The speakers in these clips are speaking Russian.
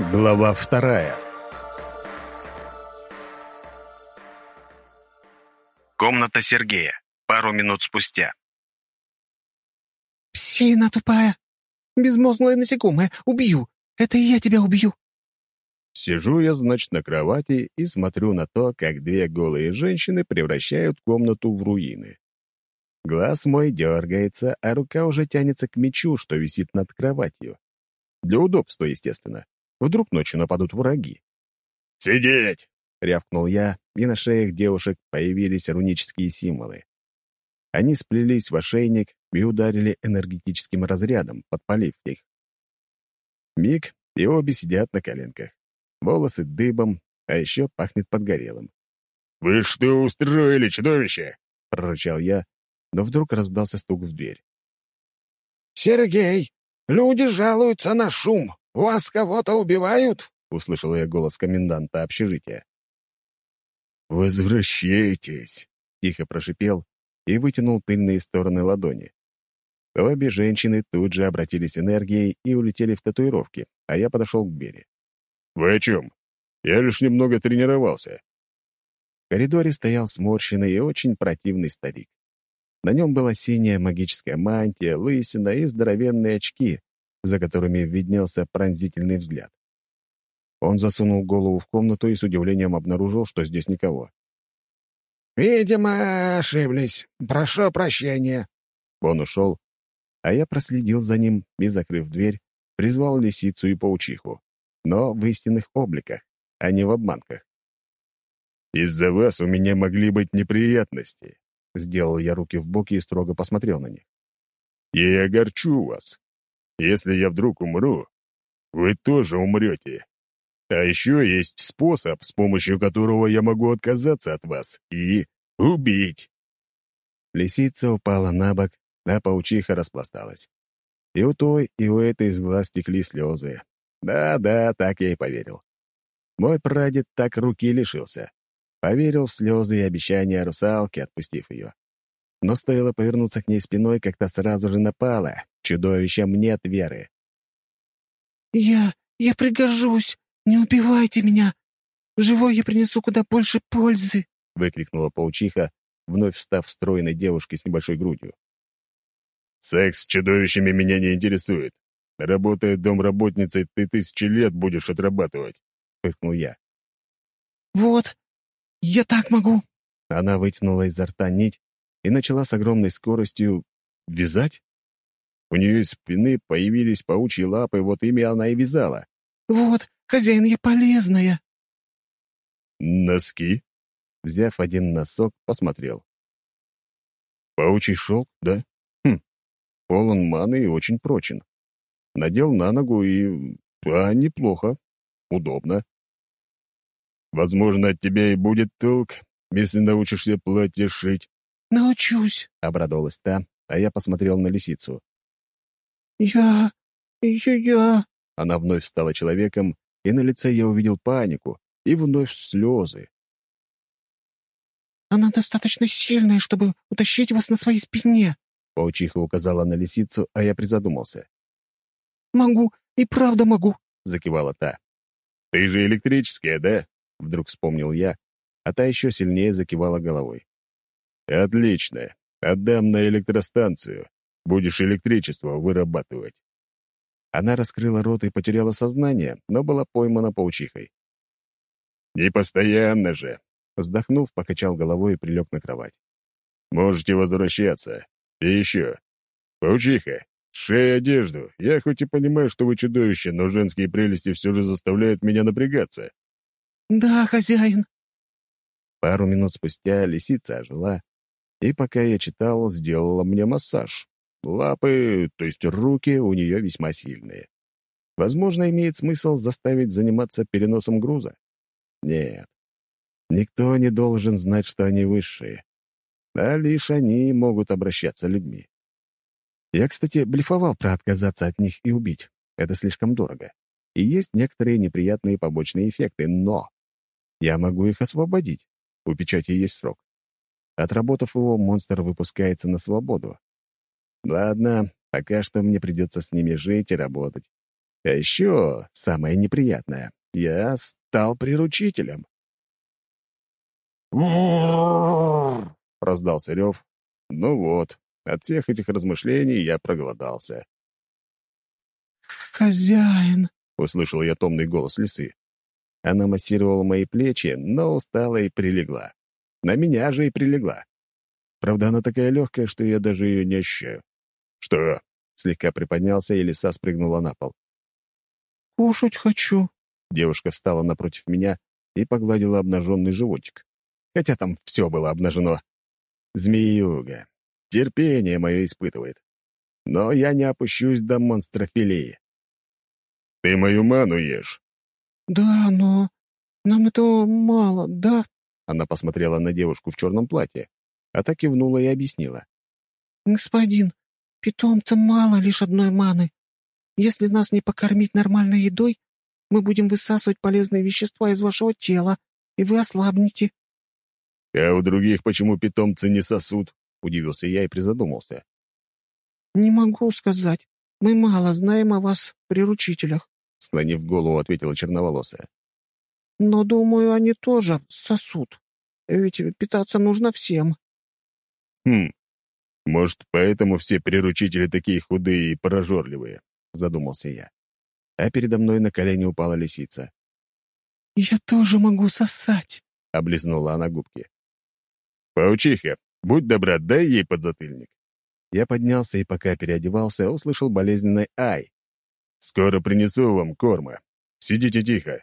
Глава вторая. Комната Сергея. Пару минут спустя. «Псина тупая! Безмозглое насекомое! Убью! Это я тебя убью!» Сижу я, значит, на кровати и смотрю на то, как две голые женщины превращают комнату в руины. Глаз мой дергается, а рука уже тянется к мечу, что висит над кроватью. Для удобства, естественно. Вдруг ночью нападут враги. «Сидеть!» — рявкнул я, и на шеях девушек появились рунические символы. Они сплелись в ошейник и ударили энергетическим разрядом, подпалив их. Миг, и обе сидят на коленках. Волосы дыбом, а еще пахнет подгорелым. «Вы что устроили, чудовище?» — прорычал я, но вдруг раздался стук в дверь. «Сергей, люди жалуются на шум. Вас кого-то убивают?» — услышал я голос коменданта общежития. «Возвращайтесь!» — тихо прошипел и вытянул тыльные стороны ладони. Обе женщины тут же обратились энергией и улетели в татуировки, а я подошел к двери. «Вы о чем? Я лишь немного тренировался». В коридоре стоял сморщенный и очень противный старик. На нем была синяя магическая мантия, лысина и здоровенные очки, за которыми виднелся пронзительный взгляд. Он засунул голову в комнату и с удивлением обнаружил, что здесь никого. «Видимо, ошиблись. Прошу прощения». Он ушел, а я проследил за ним и, закрыв дверь, призвал лисицу и паучиху, но в истинных обликах, а не в обманках. «Из-за вас у меня могли быть неприятности», — сделал я руки в боки и строго посмотрел на них. «Я огорчу вас. Если я вдруг умру, вы тоже умрете. А еще есть способ, с помощью которого я могу отказаться от вас и убить». Лисица упала на бок, а паучиха распласталась. И у той, и у этой из глаз текли слезы. Да-да, так я и поверил. Мой прадед так руки лишился. Поверил в слезы и обещания русалки, отпустив ее. Но стоило повернуться к ней спиной, как-то сразу же напала. Чудовищем нет веры. «Я... я пригожусь! Не убивайте меня! Живой я принесу куда больше пользы!» — выкрикнула паучиха, вновь став стройной девушкой с небольшой грудью. «Секс с чудовищами меня не интересует. Работая домработницей, ты тысячи лет будешь отрабатывать», — фыркнул я. «Вот, я так могу!» Она вытянула изо рта нить и начала с огромной скоростью вязать. У нее из спины появились паучьи лапы, вот ими она и вязала. «Вот, хозяин, я полезная!» «Носки?» Взяв один носок, посмотрел. «Паучий шелк, да? Хм, полон маны и очень прочен. Надел на ногу и... А, неплохо. Удобно. Возможно, от тебя и будет толк, если научишься платье шить. «Научусь», — обрадовалась та, а я посмотрел на лисицу. «Я... я... я...» Она вновь стала человеком, и на лице я увидел панику и вновь слезы. «Она достаточно сильная, чтобы утащить вас на своей спине», — паучиха указала на лисицу, а я призадумался. «Могу, и правда могу», — закивала та. «Ты же электрическая, да?» — вдруг вспомнил я, а та еще сильнее закивала головой. «Отлично. Отдам на электростанцию. Будешь электричество вырабатывать». Она раскрыла рот и потеряла сознание, но была поймана паучихой. «Не постоянно же!» Вздохнув, покачал головой и прилег на кровать. «Можете возвращаться. И еще. Паучиха, шея одежду. Я хоть и понимаю, что вы чудовище, но женские прелести все же заставляют меня напрягаться». «Да, хозяин». Пару минут спустя лисица ожила, и пока я читал, сделала мне массаж. Лапы, то есть руки, у нее весьма сильные. Возможно, имеет смысл заставить заниматься переносом груза? Нет. Никто не должен знать, что они высшие. А лишь они могут обращаться людьми. Я, кстати, блефовал про отказаться от них и убить. Это слишком дорого. И есть некоторые неприятные побочные эффекты, но я могу их освободить. У печати есть срок. Отработав его, монстр выпускается на свободу. Ладно, пока что мне придется с ними жить и работать. А еще самое неприятное — я стал приручителем. раздался рев. Ну вот, от всех этих размышлений я проголодался. «Хозяин!» — услышал я томный голос лисы. Она массировала мои плечи, но устала и прилегла. На меня же и прилегла. Правда, она такая легкая, что я даже ее не ощущаю. «Что?» — слегка приподнялся, и лиса спрыгнула на пол. «Кушать хочу». Девушка встала напротив меня и погладила обнаженный животик. Хотя там все было обнажено. Змеюга. Терпение мое испытывает. Но я не опущусь до монстрофилии. «Ты мою ману ешь?» «Да, но нам этого мало, да?» Она посмотрела на девушку в черном платье, а так кивнула и объяснила. «Господин, питомцам мало лишь одной маны. Если нас не покормить нормальной едой, мы будем высасывать полезные вещества из вашего тела, и вы ослабнете». «А у других почему питомцы не сосут?» — удивился я и призадумался. «Не могу сказать. Мы мало знаем о вас, приручителях», — склонив голову, ответила черноволосая. «Но, думаю, они тоже сосут. Ведь питаться нужно всем». «Хм, может, поэтому все приручители такие худые и прожорливые?» — задумался я. А передо мной на колени упала лисица. «Я тоже могу сосать», — облизнула она губки. «Паучиха, будь добра, дай ей подзатыльник». Я поднялся и, пока переодевался, услышал болезненный «Ай!». «Скоро принесу вам корма. Сидите тихо».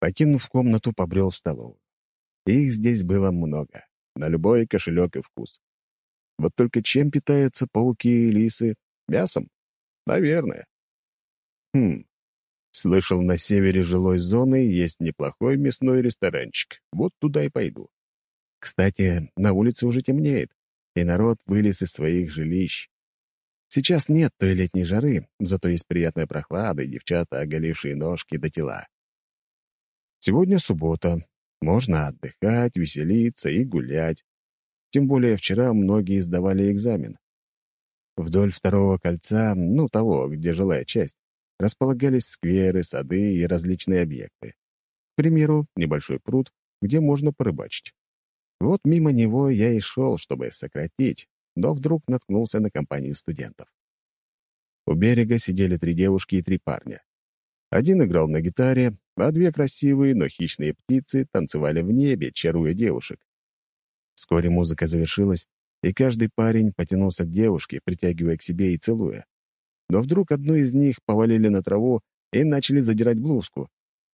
Покинув комнату, побрел в столовую. Их здесь было много, на любой кошелек и вкус. Вот только чем питаются пауки и лисы? Мясом? Наверное. Хм. Слышал, на севере жилой зоны есть неплохой мясной ресторанчик. Вот туда и пойду. Кстати, на улице уже темнеет, и народ вылез из своих жилищ. Сейчас нет той летней жары, зато есть приятная прохлада и девчата, оголившие ножки до тела. Сегодня суббота. Можно отдыхать, веселиться и гулять. Тем более вчера многие сдавали экзамен. Вдоль второго кольца, ну, того, где жилая часть, располагались скверы, сады и различные объекты. К примеру, небольшой пруд, где можно порыбачить. Вот мимо него я и шел, чтобы сократить, но вдруг наткнулся на компанию студентов. У берега сидели три девушки и три парня. Один играл на гитаре, а две красивые, но хищные птицы танцевали в небе, чаруя девушек. Вскоре музыка завершилась, и каждый парень потянулся к девушке, притягивая к себе и целуя. Но вдруг одну из них повалили на траву и начали задирать блузку.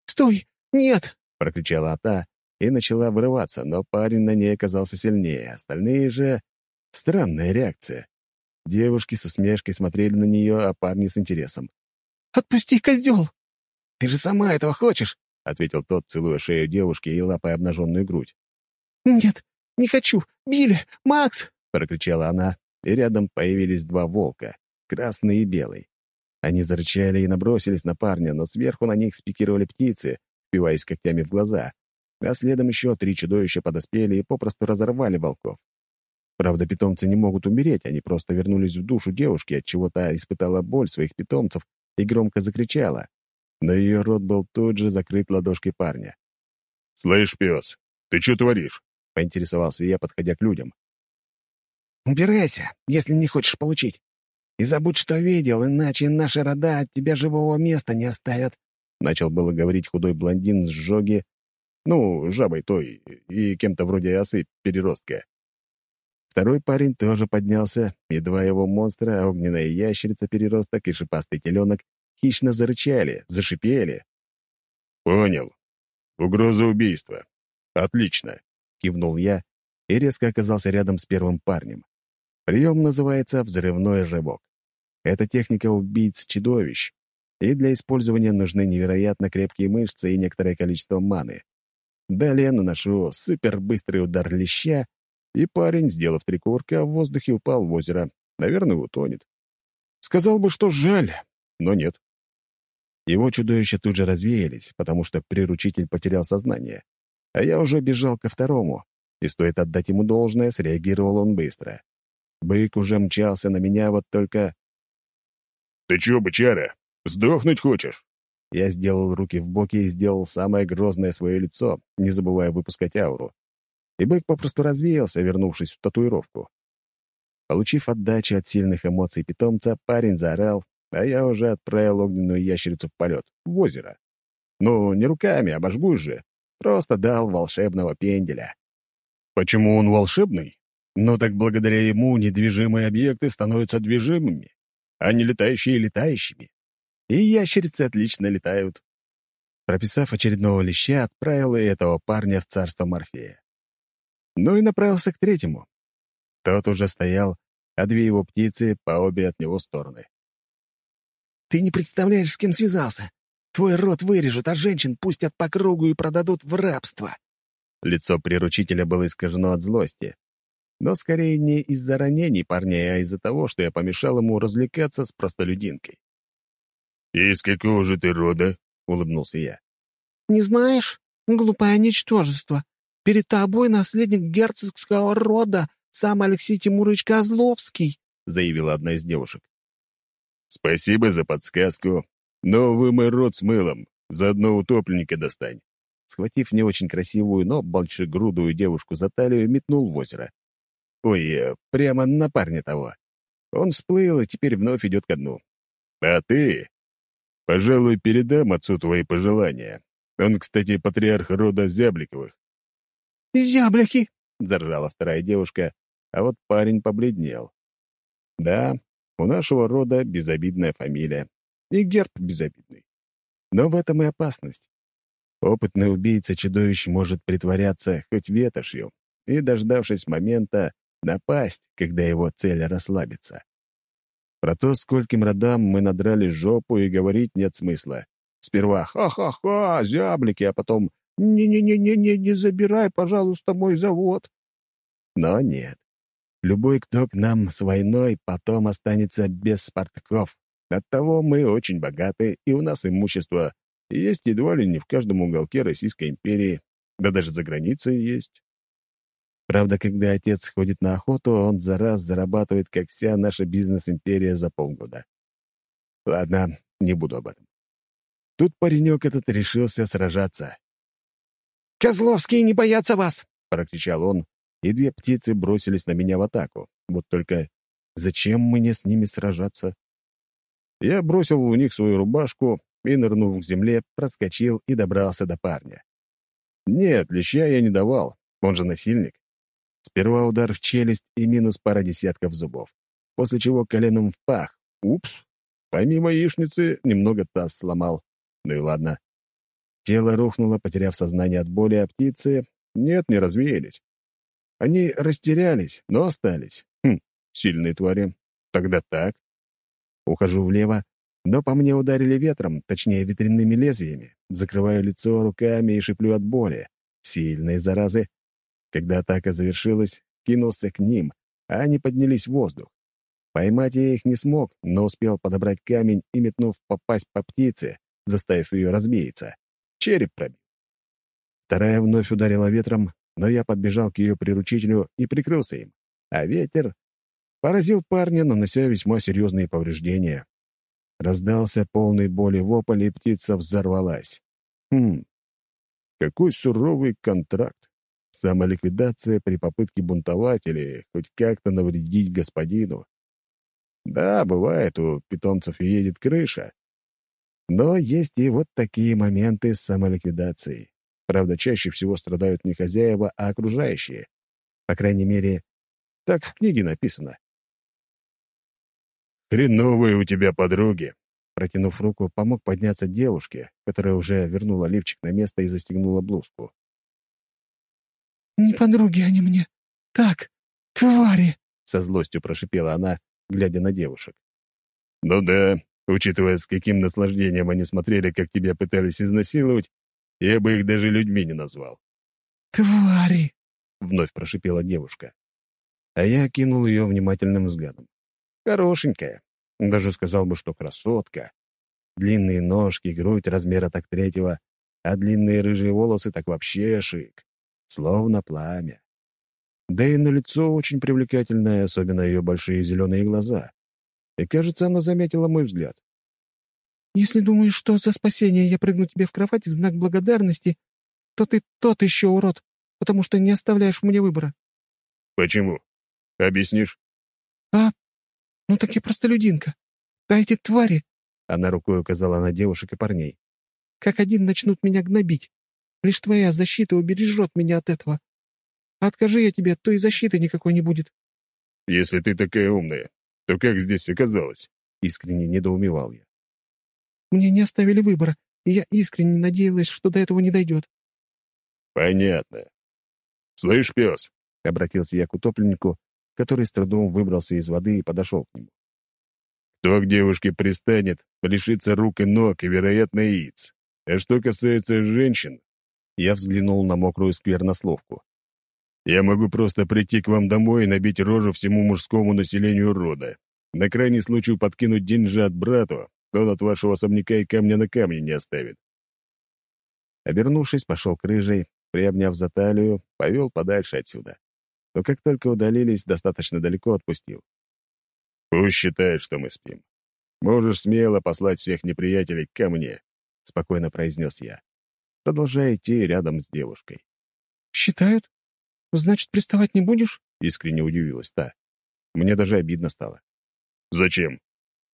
«Стой! Нет!» — прокричала та и начала вырываться, но парень на ней оказался сильнее. Остальные же... Странная реакция. Девушки с усмешкой смотрели на нее, а парни с интересом. «Отпусти, козел!» «Ты же сама этого хочешь!» — ответил тот, целуя шею девушки и лапая обнаженную грудь. «Нет, не хочу! Билли! Макс!» — прокричала она, и рядом появились два волка, красный и белый. Они зарычали и набросились на парня, но сверху на них спикировали птицы, впиваясь когтями в глаза, а следом еще три чудовища подоспели и попросту разорвали волков. Правда, питомцы не могут умереть, они просто вернулись в душу девушки, от чего та испытала боль своих питомцев и громко закричала. Но ее рот был тут же закрыт ладошкой парня. «Слышь, пес, ты что творишь?» — поинтересовался я, подходя к людям. «Убирайся, если не хочешь получить. И забудь, что видел, иначе наши рода от тебя живого места не оставят», — начал было говорить худой блондин с жоги, ну, жабой той и кем-то вроде осы переростка. Второй парень тоже поднялся, и два его монстра, огненная ящерица-переросток и шипастый теленок, хищно зарычали, зашипели. «Понял. Угроза убийства. Отлично кивнул я и резко оказался рядом с первым парнем. Прием называется «взрывной рывок». Это техника убийц-чудовищ, и для использования нужны невероятно крепкие мышцы и некоторое количество маны. Далее наношу супербыстрый удар леща, и парень, сделав три кувырка, в воздухе упал в озеро. Наверное, утонет. Сказал бы, что жаль, но нет. Его чудовища тут же развеялись, потому что приручитель потерял сознание а я уже бежал ко второму, и стоит отдать ему должное, среагировал он быстро. Бык уже мчался на меня, вот только... «Ты чё, бычара? Сдохнуть хочешь?» Я сделал руки в боки и сделал самое грозное свое лицо, не забывая выпускать ауру. И бык попросту развеялся, вернувшись в татуировку. Получив отдачу от сильных эмоций питомца, парень заорал, а я уже отправил огненную ящерицу в полет, в озеро. Ну, не руками, обожгусь же. Просто дал волшебного пенделя. Почему он волшебный? Ну так благодаря ему недвижимые объекты становятся движимыми, а не летающие летающими. И ящерицы отлично летают. Прописав очередного леща, отправил и этого парня в царство Морфея. Ну и направился к третьему. Тот уже стоял, а две его птицы по обе от него стороны. «Ты не представляешь, с кем связался. Твой рот вырежут, а женщин пустят по кругу и продадут в рабство». Лицо приручителя было искажено от злости. Но скорее не из-за ранений парней, а из-за того, что я помешал ему развлекаться с простолюдинкой. «Из какого же ты рода?» — улыбнулся я. «Не знаешь? Глупое ничтожество. Перед тобой наследник герцогского рода, сам Алексей Тимурович Козловский», — заявила одна из девушек. «Спасибо за подсказку. Но вымой рот с мылом. Заодно утопленника достань». Схватив не очень красивую, но большегрудую девушку за талию, метнул в озеро. Ой, э, прямо на парня того. Он всплыл и теперь вновь идет ко дну. «А ты? Пожалуй, передам отцу твои пожелания. Он, кстати, патриарх рода Зябликовых». «Зяблики!» — заржала вторая девушка, а вот парень побледнел. «Да, у нашего рода безобидная фамилия, и герб безобидный. Но в этом и опасность. Опытный убийца-чудовищ может притворяться хоть ветошью и, дождавшись момента, напасть, когда его цель расслабится. Про то, скольким родам мы надрали жопу, и говорить нет смысла. Сперва «ха-ха-ха, зяблики», а потом «не-не-не-не-не, не забирай, пожалуйста, мой завод». Но нет. Любой, кто к нам с войной, потом останется без спартков. Оттого мы очень богаты, и у нас имущество есть едва ли не в каждом уголке Российской империи, да даже за границей есть. Правда, когда отец ходит на охоту, он за раз зарабатывает, как вся наша бизнес-империя за полгода. Ладно, не буду об этом. Тут паренек этот решился сражаться. «Козловские не боятся вас!» — прокричал он, и две птицы бросились на меня в атаку. Вот только зачем мне с ними сражаться? Я бросил у них свою рубашку и, нырнув к земле, проскочил и добрался до парня. Нет, леща я не давал, он же насильник. Сперва удар в челюсть и минус пара десятков зубов, после чего коленом в пах. Упс! Помимо яичницы немного таз сломал. Ну и ладно. Тело рухнуло, потеряв сознание от боли, а птицы... Нет, не развеялись. Они растерялись, но остались. Хм, сильные твари. Тогда так. Ухожу влево, но по мне ударили ветром, точнее, ветряными лезвиями. Закрываю лицо руками и шиплю от боли. Сильные заразы. Когда атака завершилась, кинулся к ним, а они поднялись в воздух. Поймать я их не смог, но успел подобрать камень и, метнув, попасть по птице, заставив ее разбеяться. Череп пробил. Вторая вновь ударила ветром, но я подбежал к ее приручителю и прикрылся им. А ветер поразил парня, нанося весьма серьезные повреждения. Раздался полный боли вопль, и птица взорвалась. Хм, какой суровый контракт. Самоликвидация при попытке бунтовать или хоть как-то навредить господину. Да, бывает, у питомцев едет крыша. Но есть и вот такие моменты с самоликвидацией. Правда, чаще всего страдают не хозяева, а окружающие. По крайней мере, так в книге написано. «Хреновые у тебя подруги!» Протянув руку, помог подняться девушке, которая уже вернула лифчик на место и застегнула блузку. «Не подруги они мне. Так, твари!» — со злостью прошипела она, глядя на девушек. «Ну да, учитывая, с каким наслаждением они смотрели, как тебя пытались изнасиловать, я бы их даже людьми не назвал». «Твари!» — вновь прошипела девушка. А я кинул ее внимательным взглядом. Хорошенькая. Даже сказал бы, что красотка. Длинные ножки, грудь размера так третьего, а длинные рыжие волосы так вообще шик. Словно пламя. Да и на лицо очень привлекательное, особенно ее большие зеленые глаза. И, кажется, она заметила мой взгляд. «Если думаешь, что за спасение я прыгну тебе в кровать в знак благодарности, то ты тот еще урод, потому что не оставляешь мне выбора». «Почему? Объяснишь?» «А, ну так я простолюдинка. А эти твари...» Она рукой указала на девушек и парней. «Как один начнут меня гнобить. Лишь твоя защита убережет меня от этого. А откажи я тебе, то и защиты никакой не будет». «Если ты такая умная, то как здесь оказалось?» Искренне недоумевал я. «Мне не оставили выбора, и я искренне надеялась, что до этого не дойдет». «Понятно. Слышь, пес?» — обратился я к утопленнику, который с трудом выбрался из воды и подошел к нему. «Кто к девушке пристанет, лишится рук и ног и, вероятно, яиц. А что касается женщин...» Я взглянул на мокрую сквернословку. «Я могу просто прийти к вам домой и набить рожу всему мужскому населению рода. На крайний случай подкинуть деньжат брату, он от вашего особняка и камня на камне не оставит». Обернувшись, пошел к рыжей, приобняв за талию, повел подальше отсюда. Но как только удалились, достаточно далеко отпустил. «Пусть считает, что мы спим. Можешь смело послать всех неприятелей ко мне», — спокойно произнес я, продолжая идти рядом с девушкой. «Считают? Значит, приставать не будешь?» — искренне удивилась та. Мне даже обидно стало. «Зачем?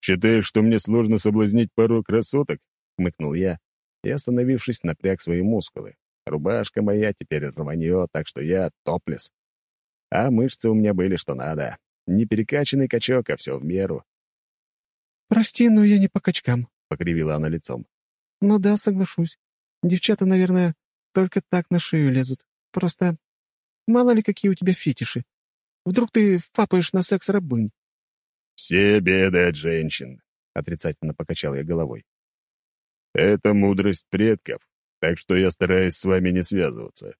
Считаешь, что мне сложно соблазнить пару красоток?» — хмыкнул я и, остановившись, напряг свои мускулы. Рубашка моя теперь рванье, так что я топлес. А мышцы у меня были что надо. Не перекачанный качок, а все в меру. «Прости, но я не по качкам», — покривила она лицом. «Ну да, соглашусь. Девчата, наверное, только так на шею лезут. Просто мало ли какие у тебя фетиши. Вдруг ты фапаешь на секс-рабынь?» «Все беды от женщин», — отрицательно покачал я головой. «Это мудрость предков, так что я стараюсь с вами не связываться.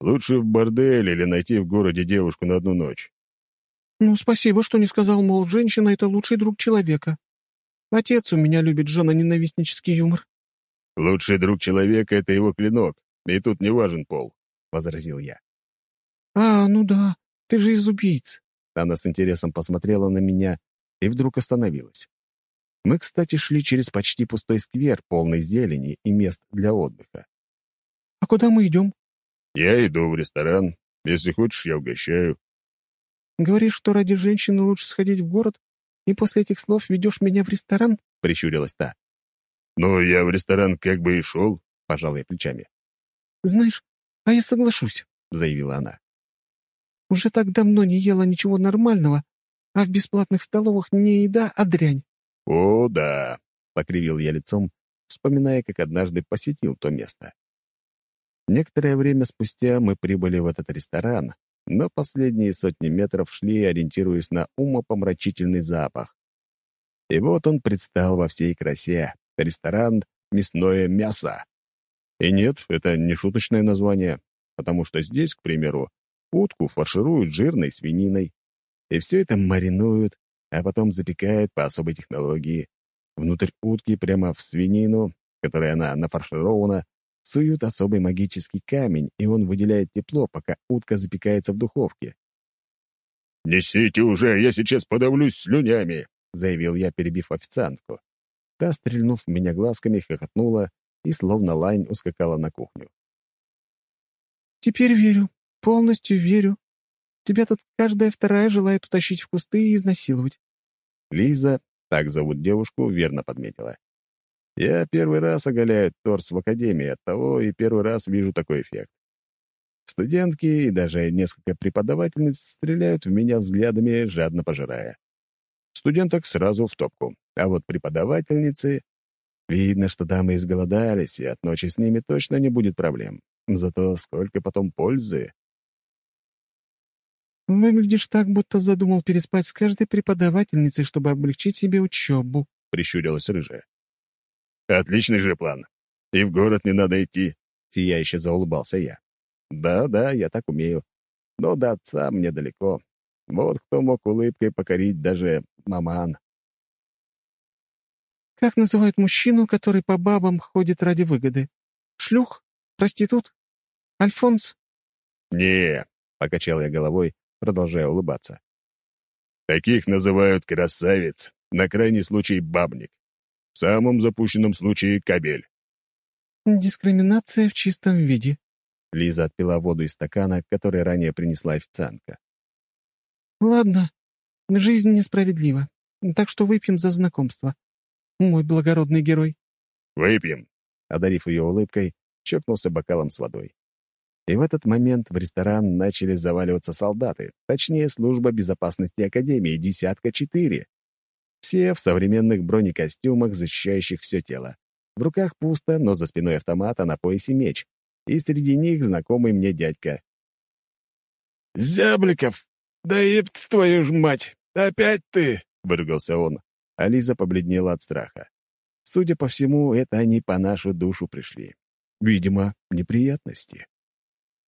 Лучше в бордель или найти в городе девушку на одну ночь». «Ну, спасибо, что не сказал, мол, женщина — это лучший друг человека. Отец у меня любит жена-ненавистнический юмор». «Лучший друг человека — это его клинок, и тут не важен пол», — возразил я. «А, ну да, ты же из убийц». Она с интересом посмотрела на меня и вдруг остановилась. Мы, кстати, шли через почти пустой сквер, полный зелени и мест для отдыха. «А куда мы идем?» «Я иду в ресторан. Если хочешь, я угощаю». «Говоришь, что ради женщины лучше сходить в город, и после этих слов ведешь меня в ресторан?» — прищурилась та. «Ну, я в ресторан как бы и шел», — пожал я плечами. «Знаешь, а я соглашусь», — заявила она. «Уже так давно не ела ничего нормального, а в бесплатных столовых не еда, а дрянь». «О, да», — покривил я лицом, вспоминая, как однажды посетил то место. Некоторое время спустя мы прибыли в этот ресторан, но последние сотни метров шли, ориентируясь на умопомрачительный запах. И вот он предстал во всей красе. Ресторан «Мясное мясо». И нет, это не шуточное название, потому что здесь, к примеру, утку фаршируют жирной свининой. И все это маринуют, а потом запекают по особой технологии. Внутрь утки прямо в свинину, которой она нафарширована, суют особый магический камень, и он выделяет тепло, пока утка запекается в духовке. «Несите уже, я сейчас подавлюсь слюнями!» — заявил я, перебив официантку. Та, стрельнув в меня глазками, хохотнула и, словно лань, ускакала на кухню. «Теперь верю, полностью верю. Тебя тут каждая вторая желает утащить в кусты и изнасиловать». Лиза, так зовут девушку, верно подметила. Я первый раз оголяю торс в академии, оттого и первый раз вижу такой эффект. Студентки и даже несколько преподавательниц стреляют в меня взглядами, жадно пожирая. Студенток сразу в топку, а вот преподавательницы... Видно, что дамы изголодались, и от ночи с ними точно не будет проблем. Зато сколько потом пользы. «Выглядишь так, будто задумал переспать с каждой преподавательницей, чтобы облегчить себе учебу», — прищурилась рыжая. «Отличный же план. И в город не надо идти», — сияюще заулыбался я. «Да-да, я так умею. Но до отца мне далеко. Вот кто мог улыбкой покорить даже маман». «Как называют мужчину, который по бабам ходит ради выгоды? Шлюх? Проститут? Альфонс?» «Не», — покачал я головой, продолжая улыбаться. «Таких называют красавец, на крайний случай бабник. В самом запущенном случае — кабель. «Дискриминация в чистом виде», — Лиза отпила воду из стакана, который ранее принесла официантка. «Ладно, жизнь несправедлива, так что выпьем за знакомство. Мой благородный герой». «Выпьем», — одарив ее улыбкой, чокнулся бокалом с водой. И в этот момент в ресторан начали заваливаться солдаты, точнее, служба безопасности Академии, десятка четыре. Все в современных бронекостюмах, защищающих все тело. В руках пусто, но за спиной автомата на поясе меч. И среди них знакомый мне дядька. «Зябликов! Да ебать твою ж мать! Опять ты!» — выругался он, а Лиза побледнела от страха. Судя по всему, это они по нашу душу пришли. Видимо, неприятности.